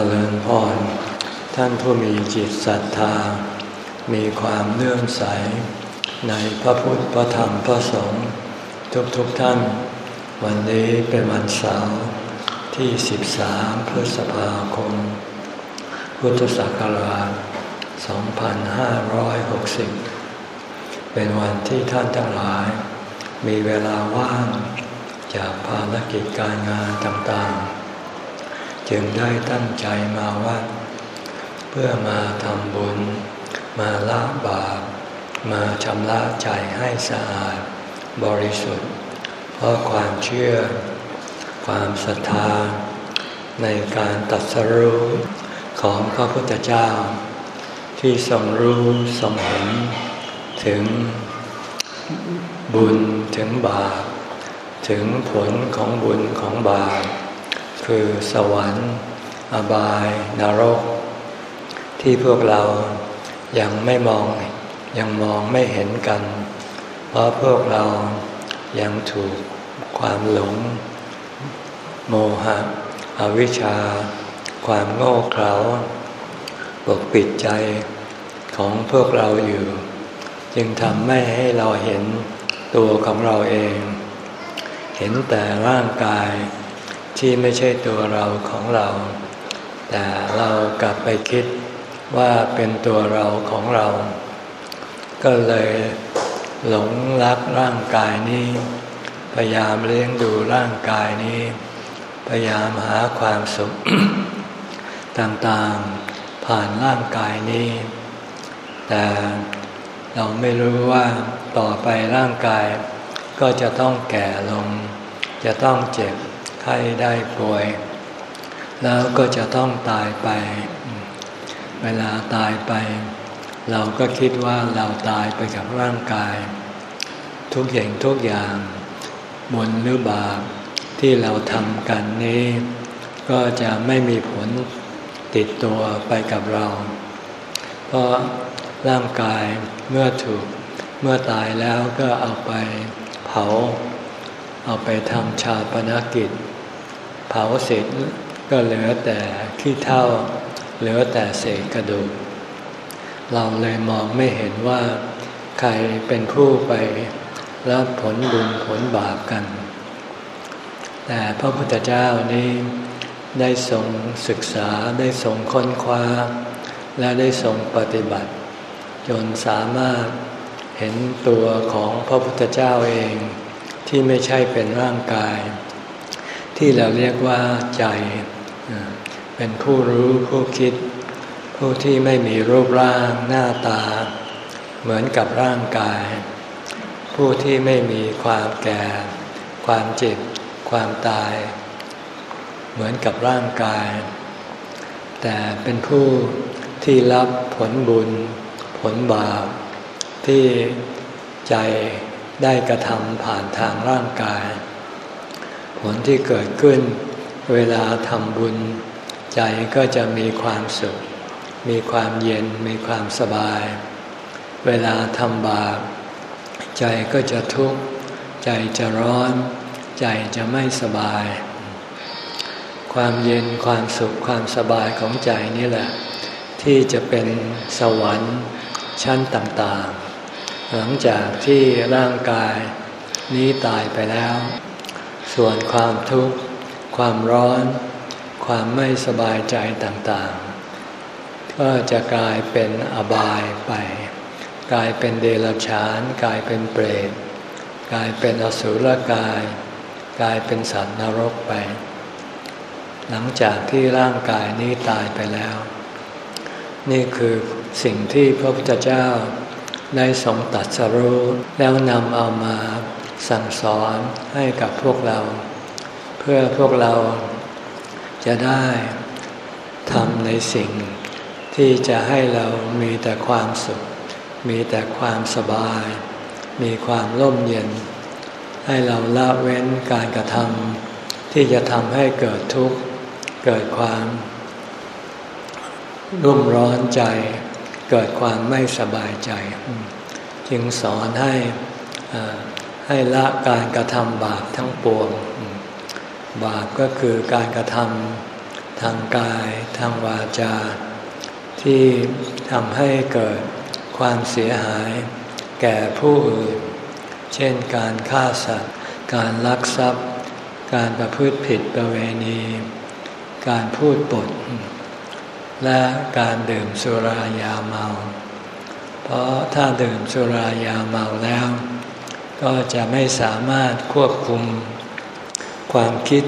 จริญพร ท่านผู้มีจิตศรัทธา มีความเลื่อมใส ในพระพุทธพระธรรมพระสงฆ์ทุกๆทท่าน วันนี้เป็นวันเสาร์ที่ 13 พฤษภาคม พุทธศักราช 2560 เป็นวันที่ท่านทั้งหลาย มีเวลาว่างจากภารกิจการงานต่างๆ จึงได้ตั้งใจมาวัด เพื่อมาทำบุญ มาละบาป มาชำระใจให้สะอาด บริสุทธิ์ เพราะความเชื่อ ความศรัทธา ในการตัดสรู้ของพระพุทธเจ้า ที่ทรงรู้ทรงเห็นถึงบุญถึงบาปถึงผลของบุญของบาป คือสวรรค์ อบายนรก ที่พวกเรายังไม่มองยังมองไม่เห็นกัน เพราะพวกเรายังถูกความหลง โมหะ อวิชชา ความโง่เขลาปกปิดใจของพวกเราอยู่ จึงทำไม่ให้เราเห็นตัวของเราเอง เห็นแต่ร่างกาย ที่ไม่ใช่ตัวเราของเรา แต่เรากลับไปคิดว่าเป็นตัวเราของเรา ก็เลยหลงรักร่างกายนี้ พยายามเลี้ยงดูร่างกายนี้ พยายามหาความสุข ต่างๆผ่านร่างกายนี้ แต่เราไม่รู้ว่าต่อไปร่างกาย ก็จะต้องแก่ลง จะต้องเจ็บ ไข้ได้ป่วย แล้วก็จะต้องตายไป เวลาตายไป เราก็คิดว่าเราตายไปกับร่างกาย ทุกอย่างทุกอย่างบุญหรือบาปที่เราทำกันนี้ ก็จะไม่มีผลติดตัวไปกับเรา เพราะร่างกายเมื่อถูกเมื่อตายแล้วก็เอาไปเผา เอาไปทำชาปนกิจ ผาเสร็จก็เหลือแต่ขี้เท่า เหลือแต่เศษกระดูก เราเลยมองไม่เห็นว่าใครเป็นผู้ไปรับผลบุญผลบาปกัน แต่พระพุทธเจ้านี้ได้ทรงศึกษาได้ทรงค้นคว้า และได้ทรงปฏิบัติ จนสามารถเห็นตัวของพระพุทธเจ้าเองที่ไม่ใช่เป็นร่างกาย ที่เราเรียกว่าใจ เป็นผู้รู้ผู้คิด ผู้ที่ไม่มีรูปร่างหน้าตา เหมือนกับร่างกาย ผู้ที่ไม่มีความแก่ ความเจ็บ ความตาย เหมือนกับร่างกาย แต่เป็นผู้ที่รับผลบุญ ผลบาป ที่ใจได้กระทำผ่านทางร่างกาย ลที่เกิดขึ้น เวลาทำบุญ ใจก็จะมีความสุข มีความเย็นมีความสบาย เวลาทำบาป ใจก็จะทุกข์ ใจจะร้อน ใจจะไม่สบาย ความเย็นความสุขความสบายของใจนี่แหละ ที่จะเป็นสวรรค์ชั้นต่างๆ หลังจากที่ร่างกายนี้ตายไปแล้ว ส่วนความทุกข์ ความร้อน ความไม่สบายใจต่างๆ ก็จะกลายเป็นอบายไป กลายเป็นเดรัจฉาน กลายเป็นเปรต กลายเป็นอสุรกาย กลายเป็นสัตว์นรกไป หลังจากที่ร่างกายนี้ตายไปแล้ว นี่คือสิ่งที่พระพุทธเจ้าได้ทรงตัดสรู้แล้วนำเอามา สั่งสอนให้กับพวกเรา เพื่อพวกเราจะได้ทำในสิ่งที่จะให้เรามีแต่ความสุข มีแต่ความสบาย มีความร่มเย็น ให้เราละเว้นการกระทำที่จะทำให้เกิดทุกข์ เกิดความรุ่มร้อนใจ เกิดความไม่สบายใจ จึงสอนให้ ให้ละการกระทำบาปทั้งปวง บาปก็คือการกระทำทางกาย ทางวาจา ที่ทำให้เกิดความเสียหายแก่ผู้อื่น เช่นการฆ่าสัตว์ การลักทรัพย์ การประพฤติผิดประเวณี การพูดปด และการดื่มสุรายาเมา เพราะถ้าดื่มสุรายาเมาแล้ว ก็จะไม่สามารถควบคุม ความคิด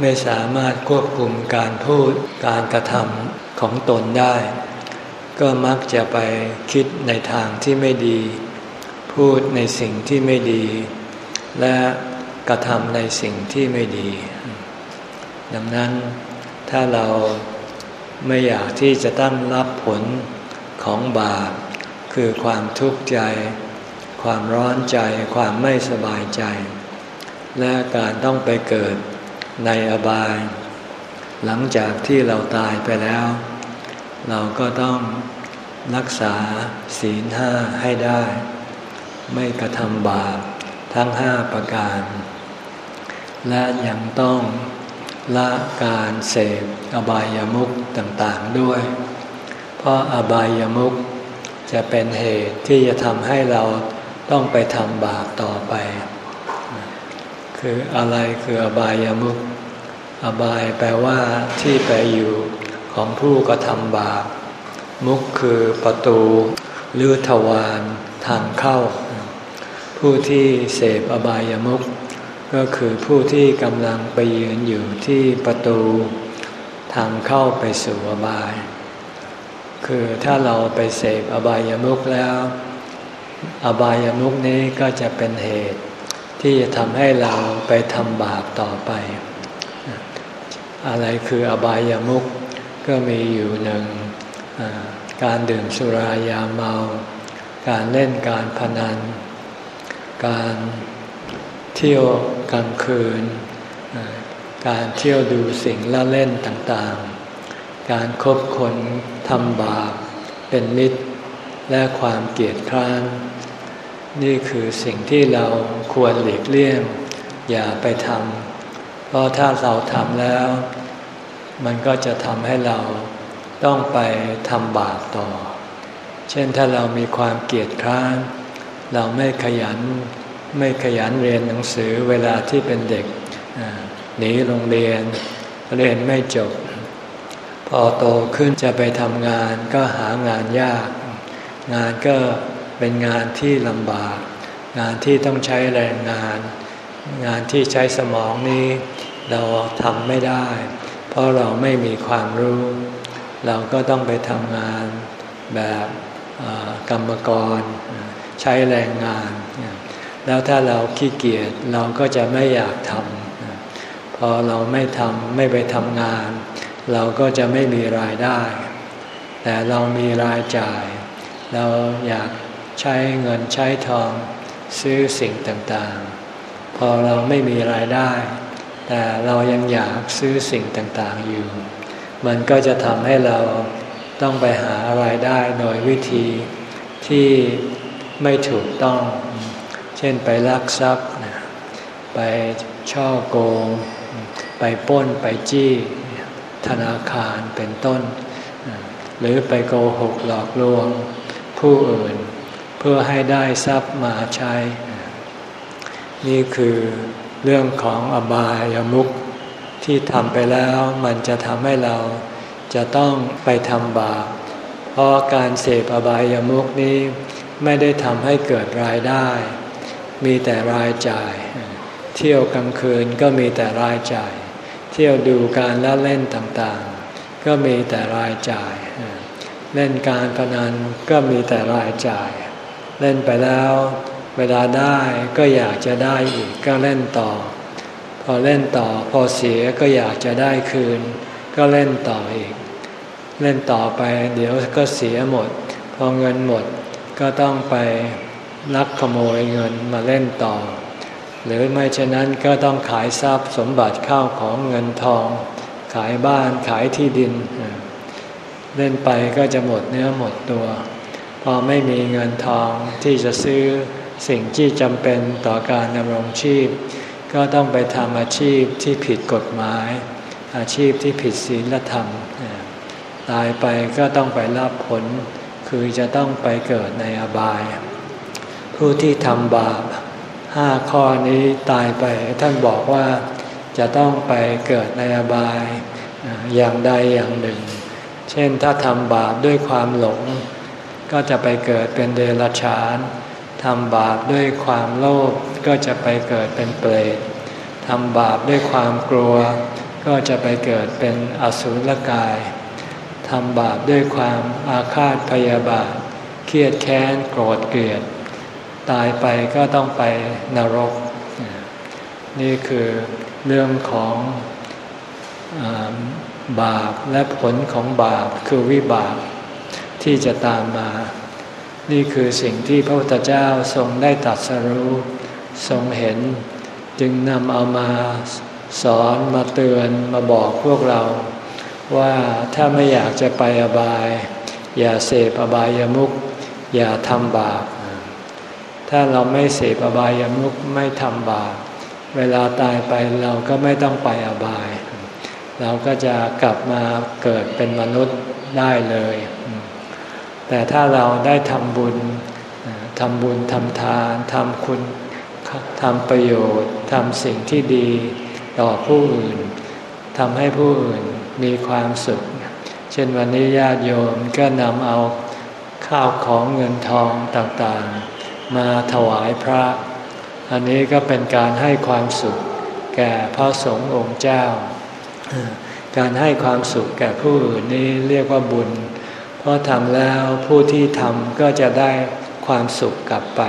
ไม่สามารถควบคุมการพูดการกระทำของตนได้ ก็มักจะไปคิดในทางที่ไม่ดี พูดในสิ่งที่ไม่ดี และกระทำในสิ่งที่ไม่ดี ดังนั้นถ้าเราไม่อยากที่จะตั้งรับผลของบาปคือความทุกข์ใจ ความร้อนใจความไม่สบายใจ และการต้องไปเกิดในอบาย หลังจากที่เราตายไปแล้ว เราก็ต้องรักษาศีลห้าให้ได้ ไม่กระทำบาปทั้งห้าประการ และยังต้องละการเสพอบายามุขต่างๆด้วย เพราะอบายามุขจะเป็นเหตุที่จะทำให้เรา ต้องไปทำบาปต่อไป คืออะไรคืออบายามุขอบายแปลว่าที่ไปอยู่ของผู้กระทำบาป มุขคือประตูหรือทวารทางเข้า ผู้ที่เสพอบายามุขก็คือผู้ที่กำลังไปยืนอยู่ที่ประตู ทางเข้าไปสู่อบาย คือถ้าเราไปเสพอบายามุขแล้ว อบายามุขนี้ก็จะเป็นเหตุ ที่จะทำให้เราไปทำบาปต่อไป อะไรคืออบายามุขก็มีอยู่หนึ่งการดื่มสุรายาเมา การเล่นการพนัน การเที่ยวกลางคืน การเที่ยวดูสิ่งละเล่นต่างๆ การครบคนทำบาปเป็นมิตร และความเกลียดคร้าน นี่คือสิ่งที่เราควรหลีกเลี่ยง อย่าไปทำเพราะถ้าเราทำแล้ว มันก็จะทำให้เราต้องไปทำบาปต่อ เช่นถ้าเรามีความเกียดคร้าน เราไม่ขยัน ไม่ขยันเรียนหนังสือเวลาที่เป็นเด็กหนีโรงเรียน เรียนไม่จบ พอโตขึ้นจะไปทำงานก็หางานยาก งานก็ เป็นงานที่ลำบาก งานที่ต้องใช้แรงงาน งานที่ใช้สมองนี้ เราทำไม่ได้ เพราะเราไม่มีความรู้ เราก็ต้องไปทำงานแบบกรรมกร ใช้แรงงาน แล้วถ้าเราขี้เกียจเราก็จะไม่อยากทำพอเราไม่ทำไม่ไปทำงาน เราก็จะไม่มีรายได้ แต่เรามีรายจ่าย เราอยาก ใช้เงินใช้ทอง ซื้อสิ่งต่างๆ พอเราไม่มีรายได้ แต่เรายังอยากซื้อสิ่งต่างๆอยู่ มันก็จะทำให้เราต้องไปหารายได้โดยวิธีที่ไม่ถูกต้อง เช่นไปลักทรัพย์ ไปช่อโกง ไปป้นไปจี้ธนาคารเป็นต้น หรือไปโกหกหลอกลวงผู้อื่น เพื่อให้ได้ทรัพย์มาใช้ นี่คือเรื่องของอบายามุขที่ทำไปแล้วมันจะทำให้เราจะต้องไปทำบาป เพราะการเสพอบายามุขนี้ไม่ได้ทำให้เกิดรายได้ มีแต่รายจ่าย เที่ยวกลางคืนก็มีแต่รายจ่าย เที่ยวดูการละเล่นต่างๆ ก็มีแต่รายจ่าย เล่นการพนันก็มีแต่รายจ่าย เล่นไปแล้ว เวลาได้ก็อยากจะได้อีกก็เล่นต่อ พอเล่นต่อพอเสียก็อยากจะได้คืน ก็เล่นต่ออีก เล่นต่อไป เดี๋ยวก็เสียหมด พอเงินหมดก็ต้องไปลักขโมยเงินมาเล่นต่อ หรือไม่เช่นนั้นก็ต้องขายทรัพย์สมบัติข้าวของเงินทอง ขายบ้านขายที่ดิน เล่นไปก็จะหมดเนื้อหมดตัว พอไม่มีเงินทองที่จะซื้อสิ่งที่จำเป็นต่อการดำรงชีพ ก็ต้องไปทำอาชีพที่ผิดกฎหมาย อาชีพที่ผิดศีลธรรม ตายไปก็ต้องไปรับผล คือจะต้องไปเกิดในอบาย ผู้ที่ทำบาปห้าข้อนี้ตายไปท่านบอกว่าจะต้องไปเกิดในอบายอย่างใดอย่างหนึ่ง เช่นถ้าทำบาปด้วยความหลง ก็จะไปเกิดเป็นเดรัจฉานทำบาปด้วยความโลภก็จะไปเกิดเป็นเปรตทำบาปด้วยความกลัว ก็จะไปเกิดเป็นอสุรกายทำบาปด้วยความอาฆาตพยาบาท เครียดแค้นโกรธเกลียด ตายไปก็ต้องไปนรก นี่คือเรื่องของอบาปและผลของบาปคือวิบาก ที่จะตามมา นี่คือสิ่งที่พระพุทธเจ้าทรงได้ตัดสรู้ ทรงเห็น จึงนำเอามาสอนมาเตือนมาบอกพวกเรา ว่าถ้าไม่อยากจะไปอบาย อย่าเสพอบายามุขอย่าทำบาป ถ้าเราไม่เสพอบายามุขไม่ทำบาป เวลาตายไปเราก็ไม่ต้องไปอบาย เราก็จะกลับมาเกิดเป็นมนุษย์ได้เลย แต่ถ้าเราได้ทำบุญทำบุญทำทานทำคุณทำประโยชน์ทำสิ่งที่ดีต่อผู้อื่นทำให้ผู้อื่นมีความสุข เช่นวันนี้ญาติโยมก็นำเอาข้าวของเงินทองต่างๆ มาถวายพระ อันนี้ก็เป็นการให้ความสุขแก่พระสงฆ์องค์เจ้า การให้ความสุขแก่ผู้อื่นนี้เรียกว่าบุญ เพราะทำแล้วผู้ที่ทำก็จะได้ความสุขกลับไป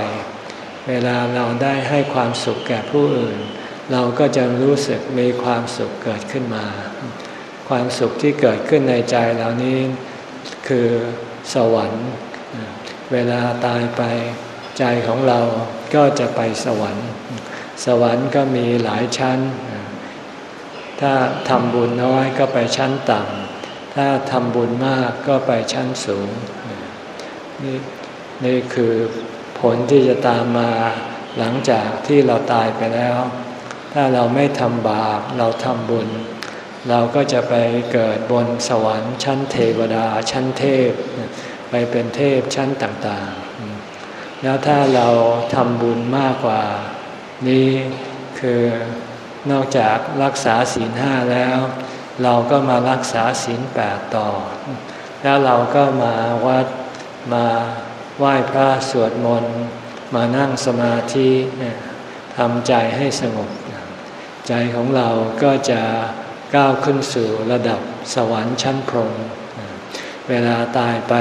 เวลาเราได้ให้ความสุขแก่ผู้อื่น เราก็จะรู้สึกมีความสุขเกิดขึ้นมา ความสุขที่เกิดขึ้นในใจเหล่านี้คือสวรรค์ เวลาตายไปใจของเราก็จะไปสวรรค์ สวรรค์ก็มีหลายชั้น ถ้าทำบุญน้อยก็ไปชั้นต่ำ ถ้าทำบุญมากก็ไปชั้นสูง นี่นี่คือผลที่จะตามมาหลังจากที่เราตายไปแล้ว ถ้าเราไม่ทำบาปเราทำบุญ เราก็จะไปเกิดบนสวรรค์ชั้นเทวดาชั้นเทพ ไปเป็นเทพชั้นต่างๆ แล้วถ้าเราทำบุญมากกว่า นี้คือนอกจากรักษาศีลห้าแล้ว เราก็มารักษาศีลแปดต่อ แล้วเราก็มาวัดมาไหว้พระสวดมนต์มานั่งสมาธิทำใจให้สงบ ใจของเราก็จะก้าวขึ้นสู่ระดับสวรรค์ชั้นพรหมเวลาตายไป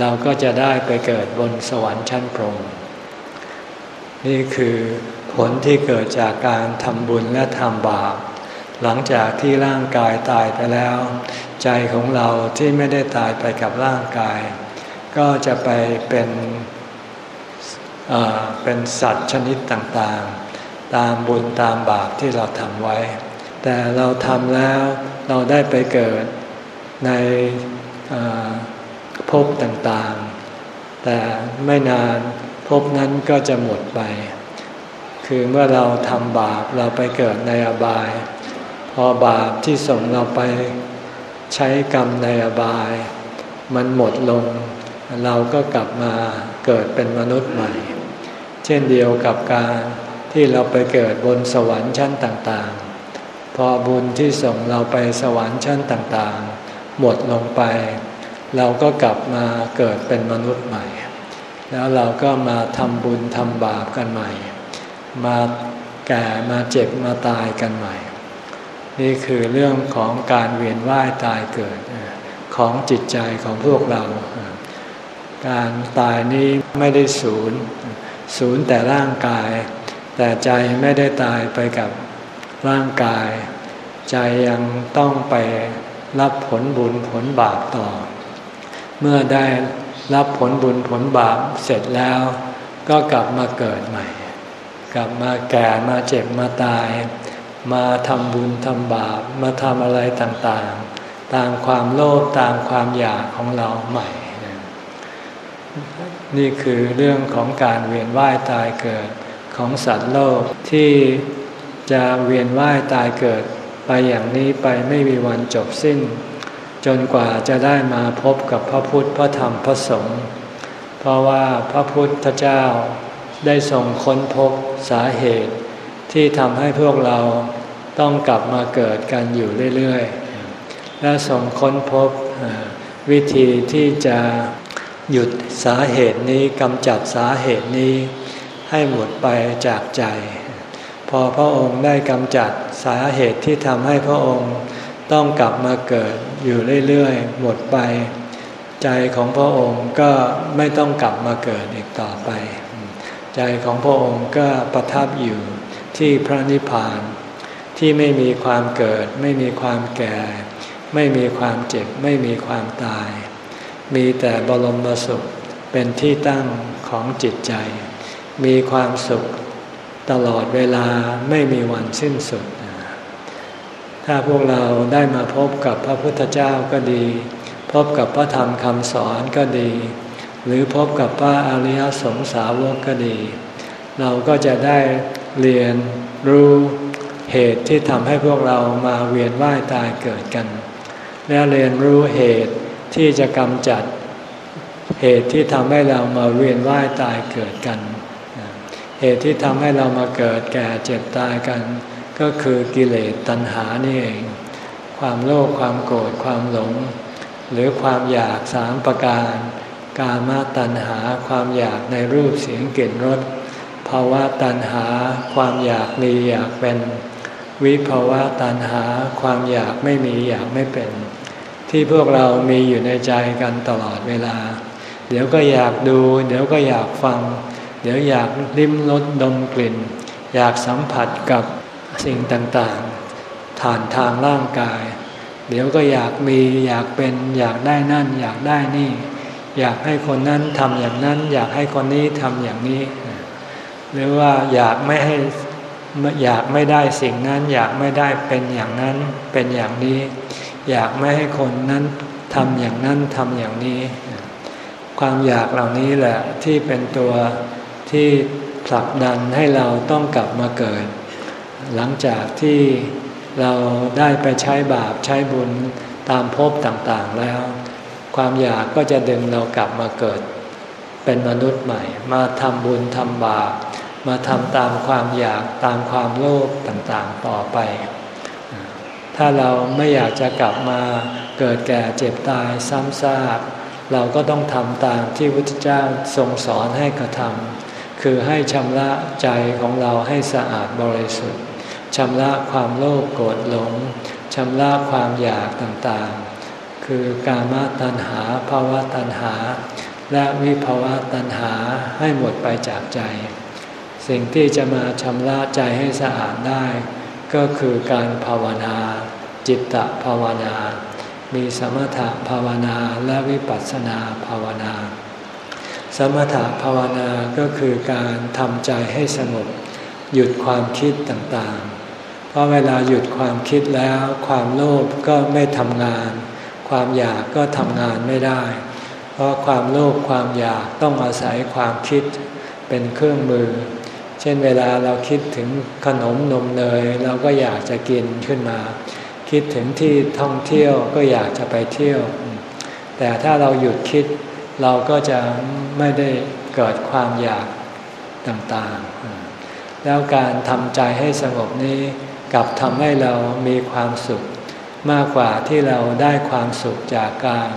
เราก็จะได้ไปเกิดบนสวรรค์ชั้นพรหมนี่คือผลที่เกิดจากการทำบุญและทำบาป หลังจากที่ร่างกายตายไปแล้ว ใจของเราที่ไม่ได้ตายไปกับร่างกาย ก็จะไปเป็นเป็นสัตว์ชนิดต่างๆ ตามบุญตามบาปที่เราทำไว้ แต่เราทำแล้วเราได้ไปเกิดในภพต่างๆ แต่ไม่นานภพนั้นก็จะหมดไป คือเมื่อเราทำบาปเราไปเกิดในอบาย พอบาปที่ส่งเราไปใช้กรรมในอบาย มันหมดลง เราก็กลับมาเกิดเป็นมนุษย์ใหม่ เช่นเดียวกับการที่เราไปเกิดบนสวรรค์ชั้นต่างๆ พอบุญที่ส่งเราไปสวรรค์ชั้นต่างๆ หมดลงไป เราก็กลับมาเกิดเป็นมนุษย์ใหม่ แล้วเราก็มาทำบุญทำบาปกันใหม่ มาแก่มาเจ็บมาตายกันใหม่ นี่คือเรื่องของการเวียนว่ายตายเกิดของจิตใจของพวกเรา การตายนี้ไม่ได้ศูนย์ศูนย์แต่ร่างกาย แต่ใจไม่ได้ตายไปกับร่างกาย ใจยังต้องไปรับผลบุญผลบาปต่อ เมื่อได้รับผลบุญผลบาปเสร็จแล้ว ก็กลับมาเกิดใหม่ กลับมาแก่มาเจ็บมาตาย มาทำบุญทำบาปมาทำอะไรต่างๆ ตามความโลภตามความอยากของเราใหม่ นี่คือเรื่องของการเวียนว่ายตายเกิดของสัตว์โลกที่จะเวียนว่ายตายเกิดไปอย่างนี้ไปไม่มีวันจบสิ้น จนกว่าจะได้มาพบกับพระพุทธพระธรรมพระสงฆ์เพราะว่าพระพุทธเจ้าได้ทรงค้นพบสาเหตุ ที่ทำให้พวกเราต้องกลับมาเกิดกันอยู่เรื่อยๆ และทรงค้นพบวิธีที่จะหยุดสาเหตุนี้กำจัดสาเหตุนี้ให้หมดไปจากใจ พอพระองค์ได้กำจัดสาเหตุที่ทำให้พระองค์ต้องกลับมาเกิดอยู่เรื่อยๆ หมดไป ใจของพระองค์ก็ไม่ต้องกลับมาเกิดอีกต่อไป ใจของพระองค์ก็ประทับอยู่ ที่พระนิพพาน ที่ไม่มีความเกิด ไม่มีความแก่ ไม่มีความเจ็บ ไม่มีความตาย มีแต่บรมสุขเป็นที่ตั้งของจิตใจ มีความสุขตลอดเวลาไม่มีวันสิ้นสุด ถ้าพวกเราได้มาพบกับพระพุทธเจ้าก็ดี พบกับพระธรรมคำสอนก็ดี หรือพบกับพระอริยสงสาวกก็ดี เราก็จะได้ เรียนรู้เหตุที่ทำให้พวกเรามาเวียนว่ายตายเกิดกัน และเรียนรู้เหตุที่จะกำจัดเหตุที่ทำให้เรามาเวียนว่ายตายเกิดกัน เหตุที่ทำให้เรามาเกิดแก่เจ็บตายกัน ก็คือกิเลสตัณหานี่เอง ความโลภความโกรธความหลง หรือความอยากสามประการ กามตัณหาความอยากในรูปเสียงกลิ่นรส ภาวะตัณหาความอยากมีอยากเป็น วิภาวะตัณหาความอยากไม่มีอยากไม่เป็น ที่พวกเรามีอยู่ในใจกันตลอดเวลา เดี๋ยวก็อยากดู เดี๋ยวก็อยากฟัง เดี๋ยวอยากลิ้มรสดมกลิ่น อยากสัมผัสกับสิ่งต่างๆผ่านทางร่างกาย เดี๋ยวก็อยากมีอยากเป็น อยากได้นั่น อยากได้นี่ อยากให้คนนั้นทำอย่างนั้น อยากให้คนนี้ทำอย่างนี้ หรือว่าอยากไม่ให้อยากไม่ได้สิ่งนั้น อยากไม่ได้เป็นอย่างนั้นเป็นอย่างนี้ อยากไม่ให้คนนั้นทำอย่างนั้นทำอย่างนี้ ความอยากเหล่านี้แหละที่เป็นตัวที่ผลักดันให้เราต้องกลับมาเกิด หลังจากที่เราได้ไปใช้บาปใช้บุญตามภพต่างๆแล้ว ความอยากก็จะดึงเรากลับมาเกิด เป็นมนุษย์ใหม่ มาทำบุญทำบาป มาทำตามความอยากตามความโลภต่างๆต่อไป ถ้าเราไม่อยากจะกลับมาเกิดแก่เจ็บตายซ้ำซากเราก็ต้องทำตามที่พุทธเจ้าทรงสอนให้กระทำคือให้ชำระใจของเราให้สะอาดบริสุทธิ์ชำระความโลภโกรธหลงชำระความอยากต่างๆ คือกามตัณหาภาวะตัณหา และวิภาวะตัณหาให้หมดไปจากใจ สิ่งที่จะมาชำระใจให้สะอาดได้ ก็คือการภาวนา จิตตภาวนา มีสมถภาวนาและวิปัสสนาภาวนา สมถะภาวนาก็คือการทำใจให้สงบหยุดความคิดต่างๆ เพราะเวลาหยุดความคิดแล้ว ความโลภก็ไม่ทำงาน ความอยากก็ทำงานไม่ได้ เพราะความโลภความอยากต้องอาศัยความคิดเป็นเครื่องมือ เช่นเวลาเราคิดถึงขนมนมเนยเราก็อยากจะกินขึ้นมา คิดถึงที่ท่องเที่ยวก็อยากจะไปเที่ยว แต่ถ้าเราหยุดคิดเราก็จะไม่ได้เกิดความอยากต่างๆ แล้วการทำใจให้สงบนี้กับทำให้เรามีความสุข มากกว่าที่เราได้ความสุขจากการ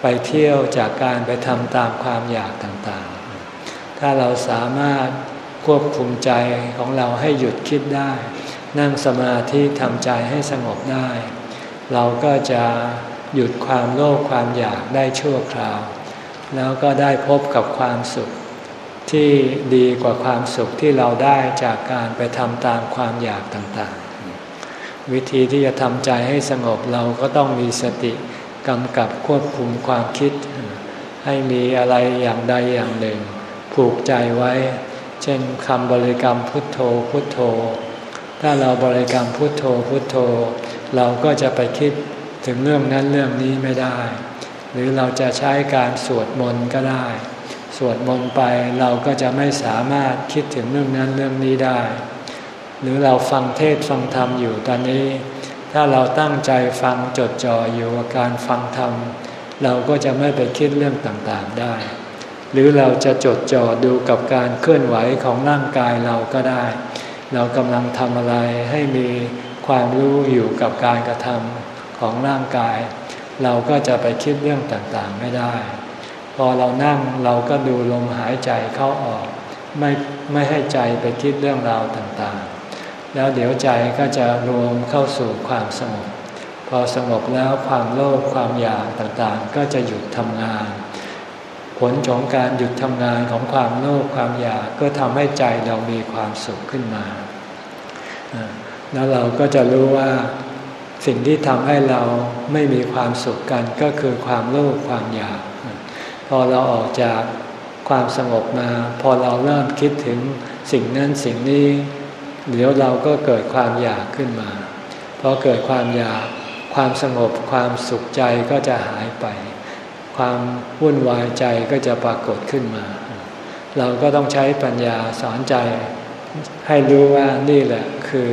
ไปเที่ยวจากการไปทำตามความอยากต่างๆ ถ้าเราสามารถ ควบคุมใจของเราให้หยุดคิดได้ นั่งสมาธิทำใจให้สงบได้ เราก็จะหยุดความโลภความอยากได้ชั่วคราว แล้วก็ได้พบกับความสุขที่ดีกว่าความสุขที่เราได้จากการไปทำตามความอยากต่างๆ วิธีที่จะทำใจให้สงบเราก็ต้องมีสติกำกับควบคุมความคิด ให้มีอะไรอย่างใดอย่างหนึ่ง ผูกใจไว้ เช่นคำบริกรรมพุทโธพุทโธ ถ้าเราบริกรรมพุทโธพุทโธ เราก็จะไปคิดถึงเรื่องนั้นเรื่องนี้ไม่ได้ หรือเราจะใช้การสวดมนต์ก็ได้ สวดมนต์ไปเราก็จะไม่สามารถคิดถึงเรื่องนั้นเรื่องนี้ได้ หรือเราฟังเทศฟังธรรมอยู่ตอนนี้ ถ้าถ้าเราตั้งใจฟังจดจ่ออยู่กับการฟังธรรมเราก็จะไม่ไปคิดเรื่องต่างๆได้ หรือเราจะจดจ่อดูกับการเคลื่อนไหวของร่างกายเราก็ได้ เรากำลังทำอะไรให้มีความรู้อยู่กับการกระทำของร่างกาย เราก็จะไปคิดเรื่องต่างๆไม่ได้ พอเรานั่งเราก็ดูลมหายใจเข้าออก ไม่ไม่ให้ใจไปคิดเรื่องราวต่างๆ แล้วเดี๋ยวใจก็จะรวมเข้าสู่ความสงบพอสงบแล้วความโลภความอยากต่างๆ ก็จะหยุดทำงาน ผลของการหยุดทำงานของความโลภความอยากก็ทำให้ใจเรามีความสุขขึ้นมาแล้วเราก็จะรู้ว่าสิ่งที่ทำให้เราไม่มีความสุขกันก็คือความโลภความอยาก พอเราออกจากความสงบมา พอเราเริ่มคิดถึงสิ่งนั้นสิ่งนี้เดี๋ยวเราก็เกิดความอยากขึ้นมาพอเกิดความอยากความสงบความสุขใจก็จะหายไป ความวุ่นวายใจก็จะปรากฏขึ้นมา เราก็ต้องใช้ปัญญาสอนใจ ให้รู้ว่านี่แหละคือ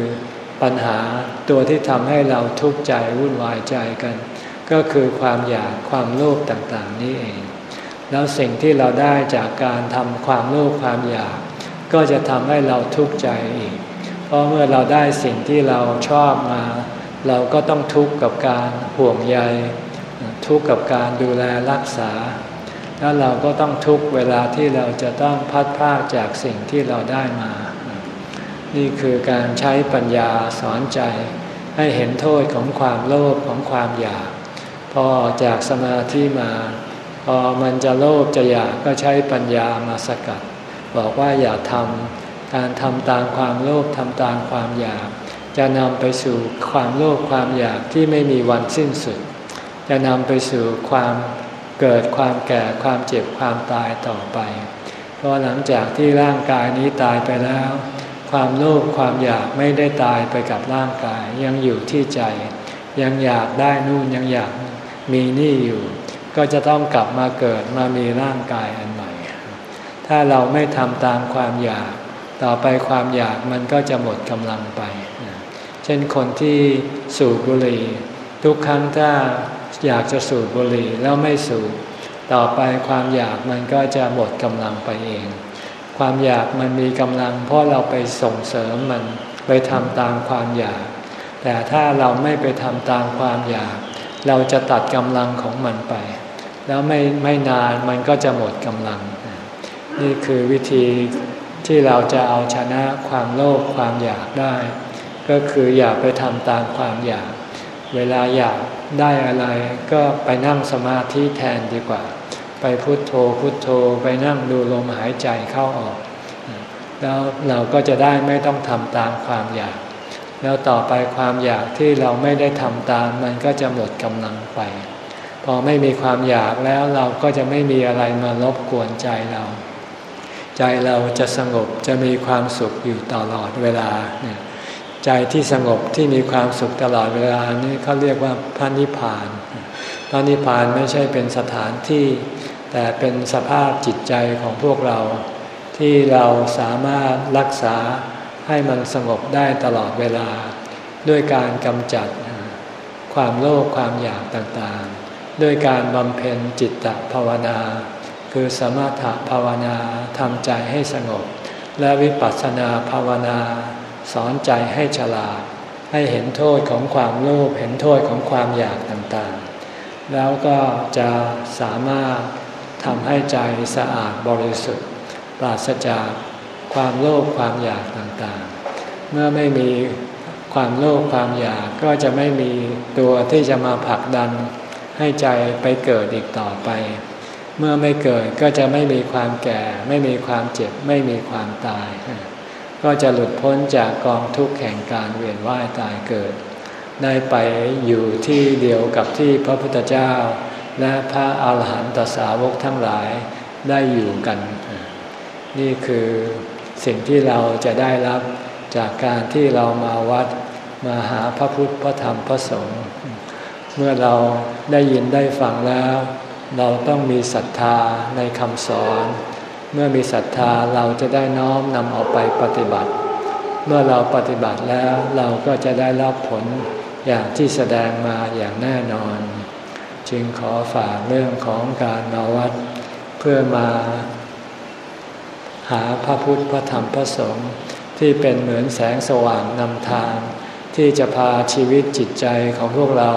ปัญหาตัวที่ทำให้เราทุกข์ใจวุ่นวายใจกัน ก็คือความอยากความโลภต่างๆ นี้เอง แล้วสิ่งที่เราได้จากการทำความโลภความอยาก ก็จะทำให้เราทุกข์ใจอีก เพราะเมื่อเราได้สิ่งที่เราชอบมา เราก็ต้องทุกข์กับการห่วงใย ทุกข์กับการดูแลรักษา แล้วเราก็ต้องทุกข์เวลาที่เราจะต้องพัดพากจากสิ่งที่เราได้มา นี่คือการใช้ปัญญาสอนใจ ให้เห็นโทษของความโลภของความอยาก พอจากสมาธิมา พอมันจะโลภจะอยากก็ใช้ปัญญามาสกัด บอกว่าอย่าทำการทำตามความโลภทำตามความอยาก จะนำไปสู่ความโลภความอยากที่ไม่มีวันสิ้นสุด จะนำไปสู่ความเกิดความแก่ความเจ็บความตายต่อไป เพราะหลังจากที่ร่างกายนี้ตายไปแล้ว ความโลภความอยากไม่ได้ตายไปกับร่างกายยังอยู่ที่ใจ ยังอยากได้นู่นยังอยากมีนี่อยู่ ก็จะต้องกลับมาเกิดมามีร่างกายอันใหม่ ถ้าเราไม่ทำตามความอยาก ต่อไปความอยากมันก็จะหมดกำลังไป เช่นคนที่สูบบุหรี่ทุกครั้งถ้า อยากจะสูบบุหรี่แล้วไม่สูบต่อไปความอยากมันก็จะหมดกำลังไปเอง ความอยากมันมีกำลัง เพราะเราไปส่งเสริมมันไปทำตามความอยาก แต่ถ้าเราไม่ไปทำตามความอยาก เราจะตัดกำลังของมันไป แล้วไม่ไม่นานมันก็จะหมดกำลัง นี่คือวิธีที่เราจะเอาชนะความโลภความอยากได้ ก็คืออย่าไปทำตามความอยาก เวลาอยากได้อะไรก็ไปนั่งสมาธิแทนดีกว่า ไปพุโทโธพุโทโธไปนั่งดูลมหายใจเข้าออก แล้วเราก็จะได้ไม่ต้องทำตามความอยาก แล้วต่อไปความอยากที่เราไม่ได้ทำตาม มันก็จะหมดกำลังไป พอไม่มีความอยากแล้วเราก็จะไม่มีอะไรมารบกวนใจเรา ใจเราจะสงบจะมีความสุขอยู่ตลอดเวลา ใจที่สงบที่มีความสุขตลอดเวลานี่เขาเรียกว่าพระนิพพาน พระนิพพานไม่ใช่เป็นสถานที่ แต่เป็นสภาพจิตใจของพวกเรา ที่เราสามารถรักษาให้มันสงบได้ตลอดเวลา ด้วยการกำจัดความโลภความอยากต่างๆ ด้วยการบำเพ็ญจิตตภาวนา คือสมถภาวนาทำใจให้สงบ และวิปัสสนาภาวนา สอนใจให้ฉลาด ให้เห็นโทษของความโลภเห็นโทษของความอยากต่างๆ แล้วก็จะสามารถทำให้ใจสะอาดบริสุทธิ์ ปราศจากความโลภความอยากต่างๆ เมื่อไม่มีความโลภความอยากก็จะไม่มีตัวที่จะมาผลักดัน ให้ใจไปเกิดอีกต่อไป เมื่อไม่เกิดก็จะไม่มีความแก่ ไม่มีความเจ็บ ไม่มีความตาย ก็จะหลุดพ้นจากกองทุกข์แห่งการเวียนว่ายตายเกิด ได้ไปอยู่ที่เดียวกับที่พระพุทธเจ้า และพระอาหารหันตสาวกทั้งหลายได้อยู่กัน นี่คือสิ่งที่เราจะได้รับจากการที่เรามาวัดมาหาพระพุทธพระธรรมพระสงฆ์เมื่อเราได้ยินได้ฟังแล้ว เราต้องมีศรัทธาในคำสอน เมื่อมีศรัทธาเราจะได้น้อมนำเอาไปปฏิบัติ เมื่อเราปฏิบัติแล้วเราก็จะได้รับผลอย่างที่แสดงมาอย่างแน่นอน จึงขอฝากเรื่องของการมาวัด เพื่อมาหาพระพุทธพระธรรมพระสงฆ์ที่เป็นเหมือนแสงสว่างนำทาง ที่จะพาชีวิตจิตใจของพวกเรา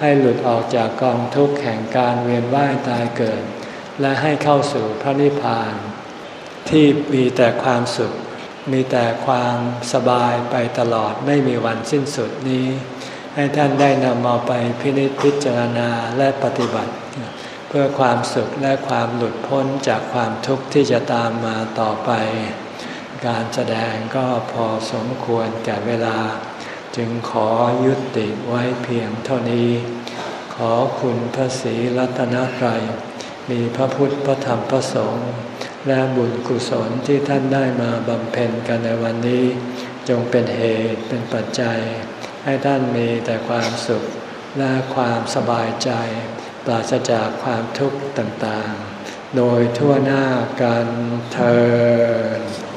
ให้หลุดออกจากกองทุกข์แห่งการเวียนว่ายตายเกิด และให้เข้าสู่พระนิพพาน ที่มีแต่ความสุข มีแต่ความสบายไปตลอดไม่มีวันสิ้นสุดนี้ ให้ท่านได้นำมาไปพินิจพิจารณาและปฏิบัติ เพื่อความสุขและความหลุดพ้นจากความทุกข์ที่จะตามมาต่อไป การแสดงก็พอสมควรแก่เวลา จึงขอยุติไว้เพียงเท่านี้ ขอคุณพระศรีรัตนตรัย มีพระพุทธพระธรรมพระสงฆ์และบุญกุศลที่ท่านได้มาบำเพ็ญกันในวันนี้ จงเป็นเหตุเป็นปัจจัย ให้ท่านมีแต่ความสุขและความสบายใจ ปราศจากความทุกข์ต่างๆ โดยทั่วหน้ากันเธอ